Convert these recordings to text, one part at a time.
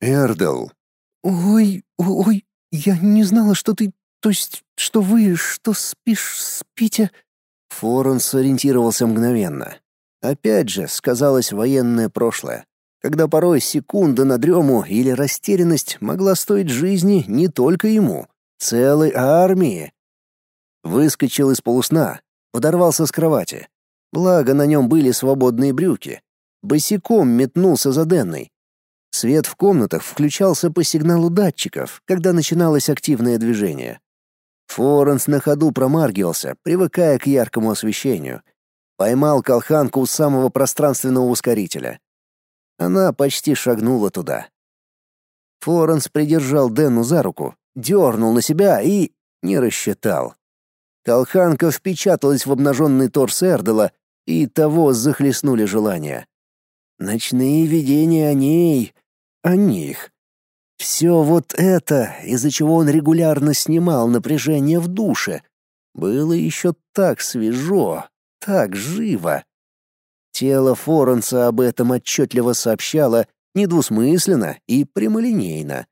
Эрдл. Ой, ой, я не знала, что ты, то есть, что вы, что спишь, спите. Форен сориентировался мгновенно. Опять же, сказалось военное прошлое, когда порой секунда на дрему или растерянность могла стоить жизни не только ему, целой армии. Выскочил из полусна, подорвался с кровати. Благо на нем были свободные брюки. Босиком метнулся за Денной. Свет в комнатах включался по сигналу датчиков, когда начиналось активное движение. Форенс на ходу промаргивался, привыкая к яркому освещению. Поймал колханку у самого пространственного ускорителя. Она почти шагнула туда. Форенс придержал Дэну за руку, дернул на себя и... не рассчитал. Колханка впечаталась в обнаженный торс Эрдела, и того захлестнули желания. Ночные видения о ней, о них. Все вот это, из-за чего он регулярно снимал напряжение в душе, было еще так свежо, так живо. Тело Форенса об этом отчетливо сообщало недвусмысленно и прямолинейно.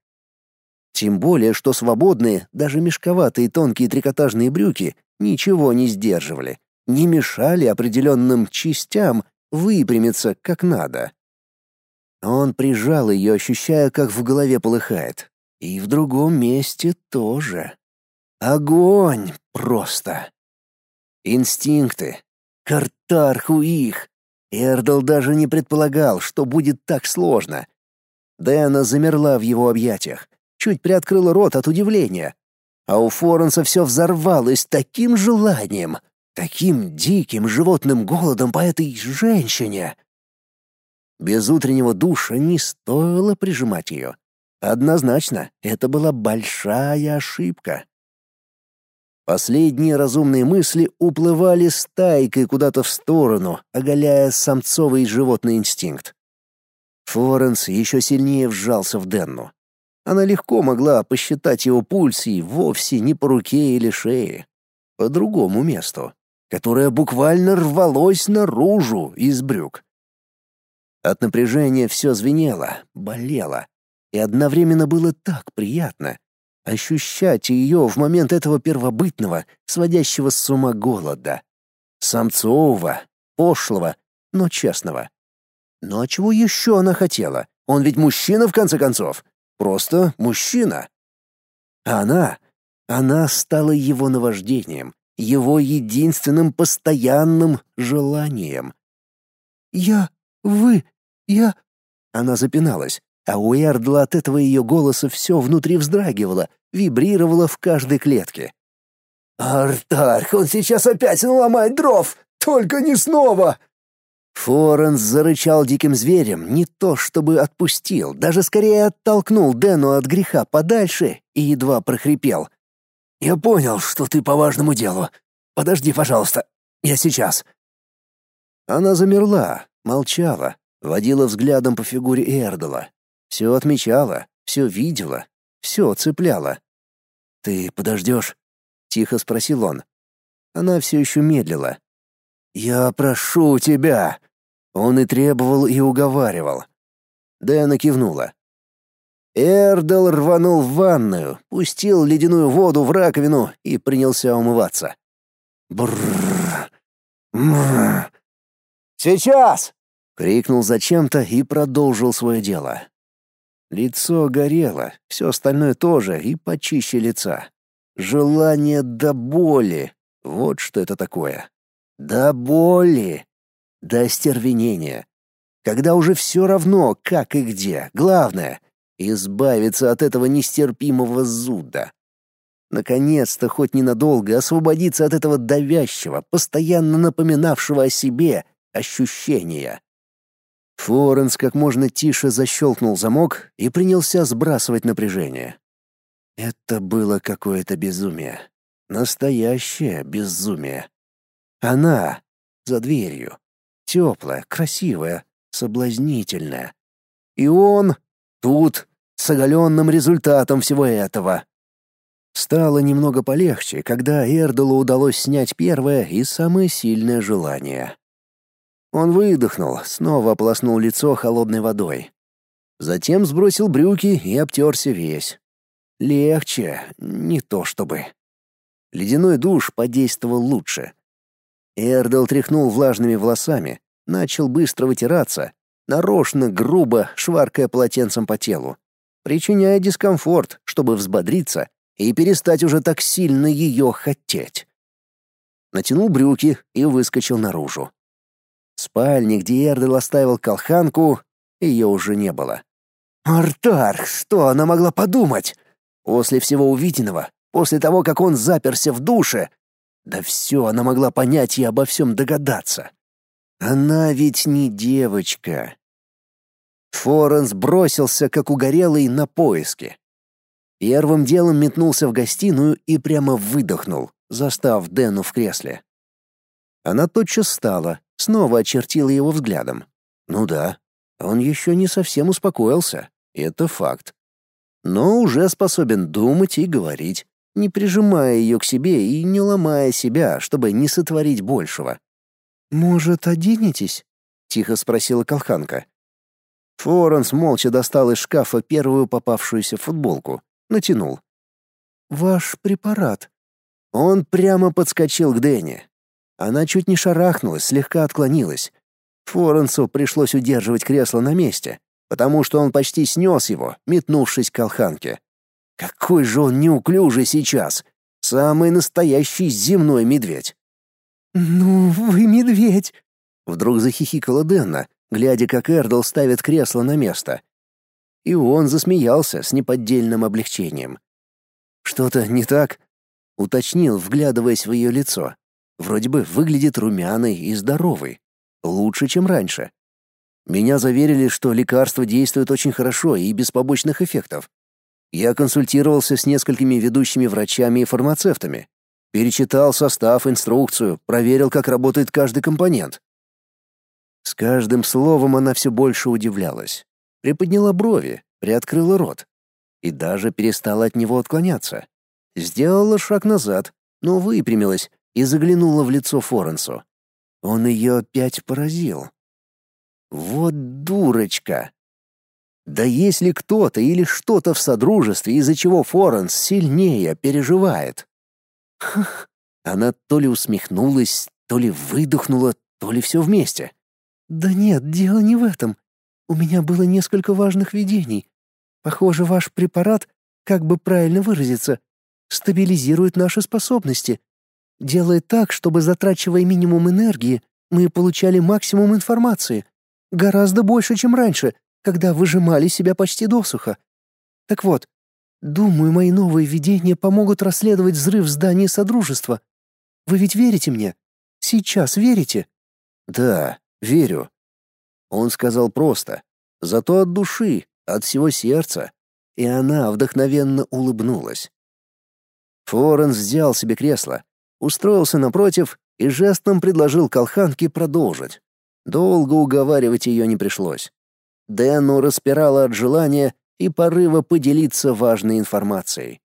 Тем более, что свободные, даже мешковатые тонкие трикотажные брюки ничего не сдерживали, не мешали определенным частям выпрямиться как надо. Он прижал ее, ощущая, как в голове полыхает. И в другом месте тоже. Огонь просто. Инстинкты. Картарху их. Эрдл даже не предполагал, что будет так сложно. Дэна замерла в его объятиях, чуть приоткрыла рот от удивления. А у Форенса все взорвалось таким желанием, таким диким животным голодом по этой женщине. Без утреннего душа не стоило прижимать ее. Однозначно, это была большая ошибка. Последние разумные мысли уплывали стайкой куда-то в сторону, оголяя самцовый животный инстинкт. Флоренс еще сильнее вжался в Денну. Она легко могла посчитать его пульс и вовсе не по руке или шее, по другому месту, которое буквально рвалось наружу из брюк. От напряжения все звенело, болело, и одновременно было так приятно ощущать ее в момент этого первобытного, сводящего с ума голода. Самцового, пошлого, но честного. Но а чего еще она хотела? Он ведь мужчина, в конце концов. Просто мужчина. Она... Она стала его наваждением, его единственным постоянным желанием. «Я... вы... «Я...» Она запиналась, а у Эрдла от этого ее голоса все внутри вздрагивало, вибрировало в каждой клетке. «Артарх, он сейчас опять наломает дров! Только не снова!» Форенс зарычал диким зверем, не то чтобы отпустил, даже скорее оттолкнул Дэну от греха подальше и едва прохрипел. «Я понял, что ты по важному делу. Подожди, пожалуйста. Я сейчас». Она замерла, молчала, водила взглядом по фигуре Эрдала. Все отмечала, все видела, все цепляла. «Ты подождешь?» — тихо спросил он. Она все еще медлила. «Я прошу тебя!» Он и требовал, и уговаривал. Дэна кивнула. Эрдал рванул в ванную, пустил ледяную воду в раковину и принялся умываться. Бррр. Сейчас! Крикнул зачем-то и продолжил свое дело. Лицо горело, все остальное тоже и почище лица. Желание до боли. Вот что это такое. До боли. До остервенения. Когда уже все равно, как и где. Главное — избавиться от этого нестерпимого зуда. Наконец-то, хоть ненадолго, освободиться от этого давящего, постоянно напоминавшего о себе ощущения. Флоренс как можно тише защелкнул замок и принялся сбрасывать напряжение. Это было какое-то безумие. Настоящее безумие. Она за дверью. Теплая, красивая, соблазнительная. И он тут, с оголенным результатом всего этого. Стало немного полегче, когда Эрдолу удалось снять первое и самое сильное желание. Он выдохнул, снова ополоснул лицо холодной водой. Затем сбросил брюки и обтерся весь. Легче, не то чтобы. Ледяной душ подействовал лучше. Эрдел тряхнул влажными волосами, начал быстро вытираться, нарочно грубо шваркая полотенцем по телу, причиняя дискомфорт, чтобы взбодриться и перестать уже так сильно ее хотеть. Натянул брюки и выскочил наружу. В спальне, где Эрдел оставил колханку, ее уже не было. Артар, что она могла подумать? После всего увиденного, после того, как он заперся в душе, да все она могла понять и обо всем догадаться. Она ведь не девочка. Форенс бросился, как угорелый, на поиски. Первым делом метнулся в гостиную и прямо выдохнул, застав Дэну в кресле. Она тотчас встала, снова очертила его взглядом. Ну да, он еще не совсем успокоился, это факт. Но уже способен думать и говорить, не прижимая ее к себе и не ломая себя, чтобы не сотворить большего. «Может, оденетесь?» — тихо спросила Колханка. Флоренс молча достал из шкафа первую попавшуюся футболку, натянул. «Ваш препарат». Он прямо подскочил к Дэнни. Она чуть не шарахнулась, слегка отклонилась. Флоренсу пришлось удерживать кресло на месте, потому что он почти снес его, метнувшись к колханке. Какой же он неуклюжий сейчас! Самый настоящий земной медведь. «Ну, вы медведь!» Вдруг захихикала Денна, глядя, как Эрдл ставит кресло на место. И он засмеялся с неподдельным облегчением. «Что-то не так?» — уточнил, вглядываясь в ее лицо. Вроде бы выглядит румяной и здоровой. Лучше, чем раньше. Меня заверили, что лекарство действует очень хорошо и без побочных эффектов. Я консультировался с несколькими ведущими врачами и фармацевтами. Перечитал состав, инструкцию, проверил, как работает каждый компонент. С каждым словом она все больше удивлялась. Приподняла брови, приоткрыла рот. И даже перестала от него отклоняться. Сделала шаг назад, но выпрямилась и заглянула в лицо Форенсу. Он ее опять поразил. Вот дурочка. Да если кто-то или что-то в содружестве, из-за чего Форенс сильнее переживает. Хх. Она то ли усмехнулась, то ли выдохнула, то ли все вместе. Да нет, дело не в этом. У меня было несколько важных видений. Похоже, ваш препарат, как бы правильно выразиться, стабилизирует наши способности, делает так, чтобы затрачивая минимум энергии, мы получали максимум информации. Гораздо больше, чем раньше, когда выжимали себя почти досуха. Так вот, думаю, мои новые видения помогут расследовать взрыв в здании Содружества. Вы ведь верите мне? Сейчас верите? Да, верю. Он сказал просто, зато от души, от всего сердца, и она вдохновенно улыбнулась. Форенс взял себе кресло, устроился напротив и жестом предложил Колханке продолжить. Долго уговаривать ее не пришлось. Дэну распирало от желания и порыва поделиться важной информацией.